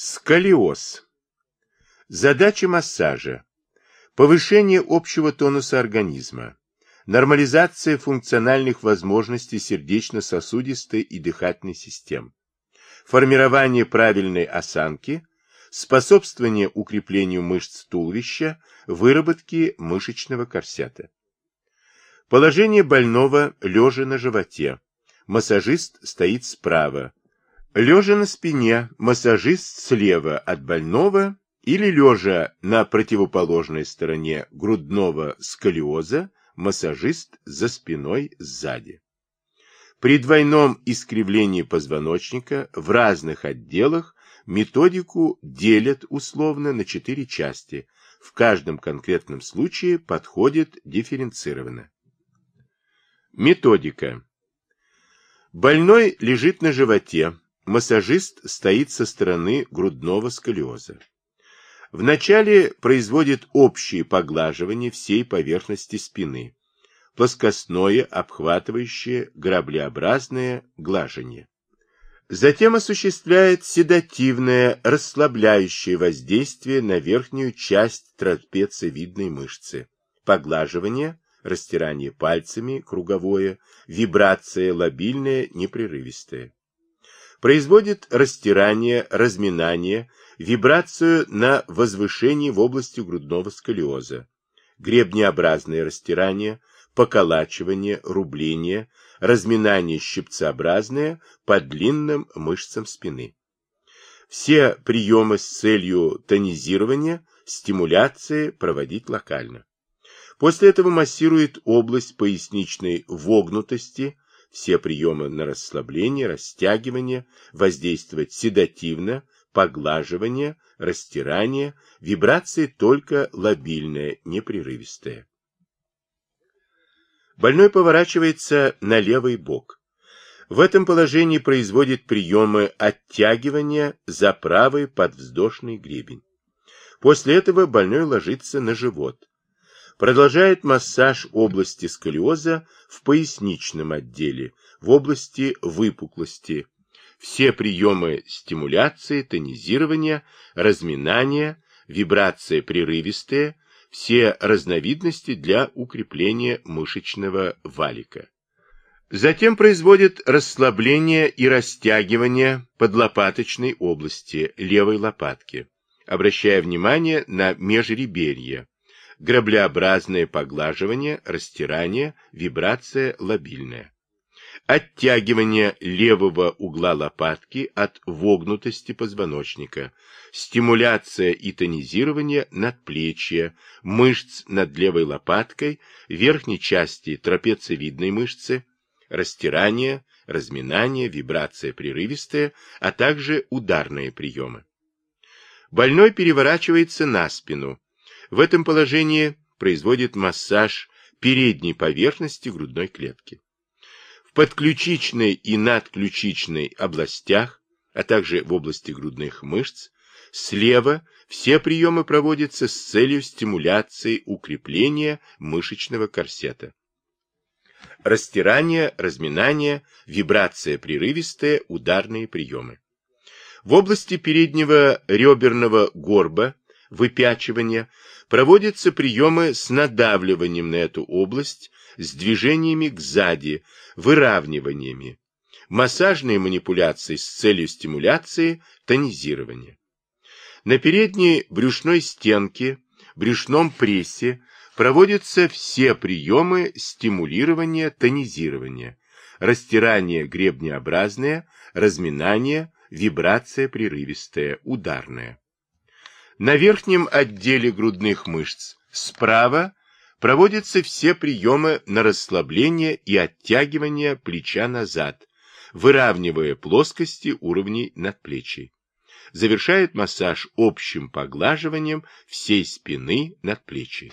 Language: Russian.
Сколиоз. Задача массажа. Повышение общего тонуса организма. Нормализация функциональных возможностей сердечно-сосудистой и дыхательной систем. Формирование правильной осанки. Способствование укреплению мышц туловища. Выработке мышечного корсета. Положение больного лежа на животе. Массажист стоит справа. Лежа на спине, массажист слева от больного или лежа на противоположной стороне грудного сколиоза, массажист за спиной сзади. При двойном искривлении позвоночника в разных отделах методику делят условно на четыре части. В каждом конкретном случае подходит дифференцированно. Методика. Больной лежит на животе, Массажист стоит со стороны грудного сколиоза. Вначале производит общее поглаживание всей поверхности спины, плоскостное, обхватывающее, граблеобразное глажение. Затем осуществляет седативное, расслабляющее воздействие на верхнюю часть трапециевидной мышцы, поглаживание, растирание пальцами, круговое, вибрация лобильная, непрерывистая производит растирание, разминание, вибрацию на возвышении в области грудного сколиоза, гребнеобразное растирание, поколачивание, рубление, разминание щипцеобразное по длинным мышцам спины. Все приемы с целью тонизирования, стимуляции проводить локально. После этого массирует область поясничной вогнутости, все приемы на расслабление, растягивание, воздействовать седативно, поглаживание, растирание, вибрации только лобильные, непрерывистые. Больной поворачивается на левый бок. В этом положении производит приемы оттягивания за правый подвздошный гребень. После этого больной ложится на живот. Продолжает массаж области сколиоза в поясничном отделе, в области выпуклости. Все приемы стимуляции, тонизирования, разминания, вибрация прерывистая, все разновидности для укрепления мышечного валика. Затем производит расслабление и растягивание подлопаточной области левой лопатки, обращая внимание на межреберье, граблеобразное поглаживание, растирание, вибрация лобильная. Оттягивание левого угла лопатки от вогнутости позвоночника, стимуляция и тонизирование надплечья, мышц над левой лопаткой, верхней части трапециевидной мышцы, растирание, разминание, вибрация прерывистая, а также ударные приемы. Больной переворачивается на спину, в этом положении производит массаж передней поверхности грудной клетки. В подключичной и надключичной областях, а также в области грудных мышц, слева все приемы проводятся с целью стимуляции укрепления мышечного корсета. Растирание, разминание, вибрация прерывистая, ударные приемы. В области переднего реберного горба выпячивания проводятся приемы с надавливанием на эту область, с движениями к сзади, выравниваниями, массажные манипуляции с целью стимуляции, тонизирования. На передней брюшной стенке, брюшном прессе проводятся все приемы стимулирования, тонизирования, растирание гребнеобразное, разминание, вибрация прерывистая, ударная. На верхнем отделе грудных мышц справа проводятся все приемы на расслабление и оттягивание плеча назад, выравнивая плоскости уровней надплечий. Завершает массаж общим поглаживанием всей спины надплечий.